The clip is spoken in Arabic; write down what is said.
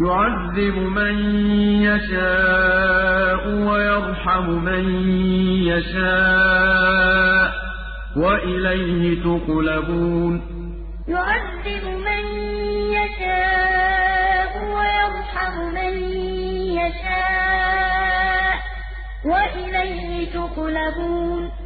يُعَذِّبُ مَن يَشَاءُ وَيَرْحَمُ مَن يَشَاءُ ۖ وَإِلَيْهِ تُقْلَبُونَ. يُعَذِّبُ مَن يَشَاءُ وَيَرْحَمُ مَن يَشَاءُ ۖ وَإِلَيْهِ تُقْلَبُونَ.